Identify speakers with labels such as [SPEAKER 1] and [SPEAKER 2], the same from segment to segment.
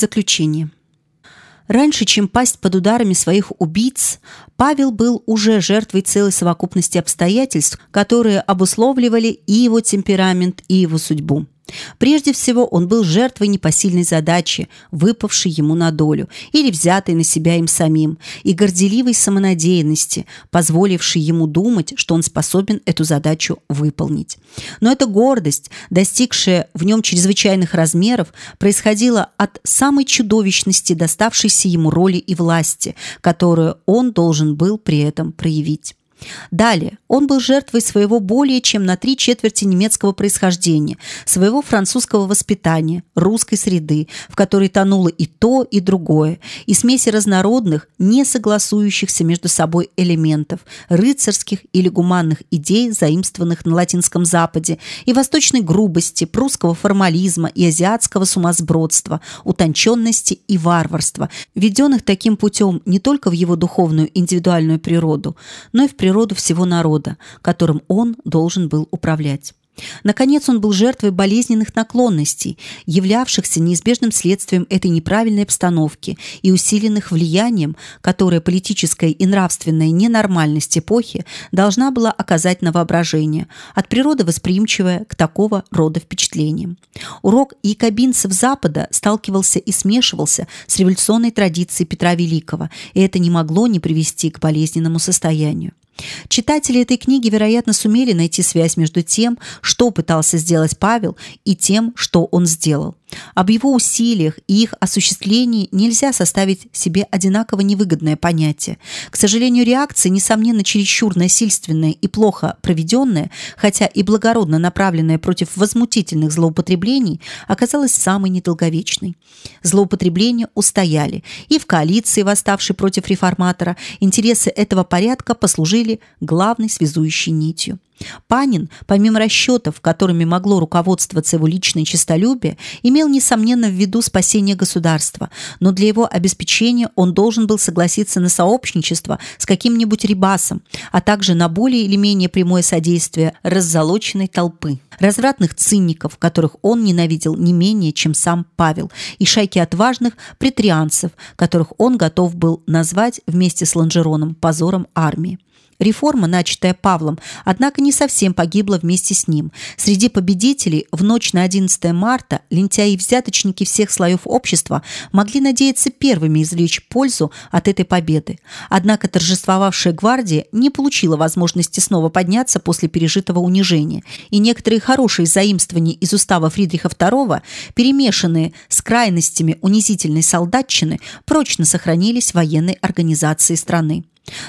[SPEAKER 1] Заключение. Раньше, чем пасть под ударами своих убийц, Павел был уже жертвой целой совокупности обстоятельств, которые обусловливали и его темперамент, и его судьбу. Прежде всего, он был жертвой непосильной задачи, выпавшей ему на долю или взятой на себя им самим, и горделивой самонадеянности, позволившей ему думать, что он способен эту задачу выполнить. Но эта гордость, достигшая в нем чрезвычайных размеров, происходила от самой чудовищности доставшейся ему роли и власти, которую он должен был при этом проявить. Далее, он был жертвой своего более чем на три четверти немецкого происхождения, своего французского воспитания, русской среды, в которой тонуло и то, и другое, и смеси разнородных, не согласующихся между собой элементов, рыцарских или гуманных идей, заимствованных на Латинском Западе, и восточной грубости, прусского формализма и азиатского сумасбродства, утонченности и варварства, введенных таким путем не только в его духовную индивидуальную природу, но и в природу природу всего народа, которым он должен был управлять. Наконец, он был жертвой болезненных наклонностей, являвшихся неизбежным следствием этой неправильной обстановки и усиленных влиянием, которое политическая и нравственная ненормальность эпохи должна была оказать на воображение, от природы восприимчивая к такого рода впечатлениям. Урок якобинцев Запада сталкивался и смешивался с революционной традицией Петра Великого, и это не могло не привести к болезненному состоянию. Читатели этой книги, вероятно, сумели найти связь между тем, что пытался сделать Павел, и тем, что он сделал. Об его усилиях и их осуществлении нельзя составить себе одинаково невыгодное понятие. К сожалению, реакция, несомненно, чересчур насильственная и плохо проведенная, хотя и благородно направленная против возмутительных злоупотреблений, оказалась самой недолговечной. Злоупотребления устояли, и в коалиции, восставшей против реформатора, интересы этого порядка послужили главной связующей нитью. Панин, помимо расчетов, которыми могло руководствоваться его личное честолюбие, имел, несомненно, в виду спасение государства, но для его обеспечения он должен был согласиться на сообщничество с каким-нибудь рибасом, а также на более или менее прямое содействие раззолоченной толпы, развратных цинников, которых он ненавидел не менее, чем сам Павел, и шайки отважных претрианцев, которых он готов был назвать вместе с Ланжероном позором армии. Реформа, начатая Павлом, однако не совсем погибла вместе с ним. Среди победителей в ночь на 11 марта лентяи и взяточники всех слоев общества могли надеяться первыми извлечь пользу от этой победы. Однако торжествовавшая гвардия не получила возможности снова подняться после пережитого унижения, и некоторые хорошие заимствования из устава Фридриха II, перемешанные с крайностями унизительной солдатчины, прочно сохранились в военной организации страны.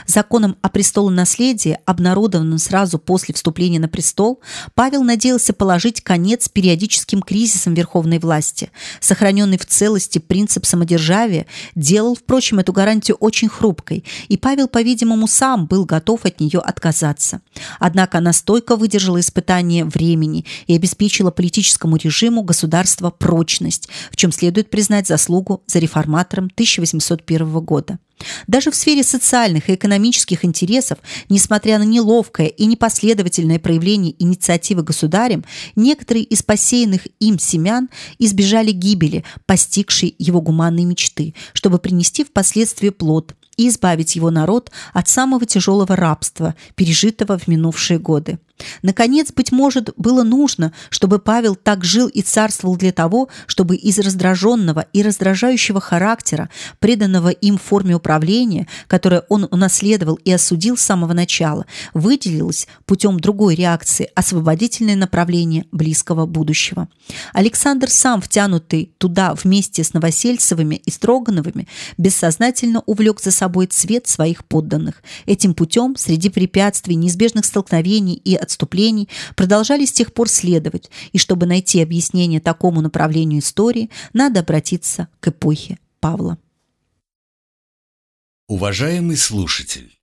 [SPEAKER 1] Законом о престолонаследии, обнародованным сразу после вступления на престол, Павел надеялся положить конец периодическим кризисам верховной власти. Сохраненный в целости принцип самодержавия делал, впрочем, эту гарантию очень хрупкой, и Павел, по-видимому, сам был готов от нее отказаться. Однако она стойко выдержала испытание времени и обеспечила политическому режиму государства прочность, в чем следует признать заслугу за реформатором 1801 года. Даже в сфере социальных и экономических интересов, несмотря на неловкое и непоследовательное проявление инициативы государем, некоторые из посеянных им семян избежали гибели, постигшей его гуманные мечты, чтобы принести впоследствии плод и избавить его народ от самого тяжелого рабства, пережитого в минувшие годы. Наконец, быть может, было нужно, чтобы Павел так жил и царствовал для того, чтобы из раздраженного и раздражающего характера, преданного им форме управления, которое он унаследовал и осудил с самого начала, выделилось путем другой реакции освободительное направление близкого будущего. Александр сам, втянутый туда вместе с Новосельцевыми и Строгановыми, бессознательно увлек за собой цвет своих подданных. Этим путем, среди препятствий, неизбежных столкновений и отступлений продолжали с тех пор следовать, и чтобы найти объяснение такому направлению истории, надо обратиться к эпохе Павла.
[SPEAKER 2] Уважаемый слушатель,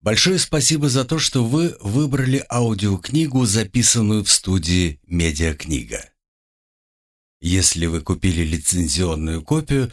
[SPEAKER 2] большое спасибо за то, что вы выбрали аудиокнигу, записанную в студии «Медиакнига». Если вы купили лицензионную копию,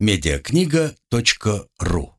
[SPEAKER 2] медиакнига.ру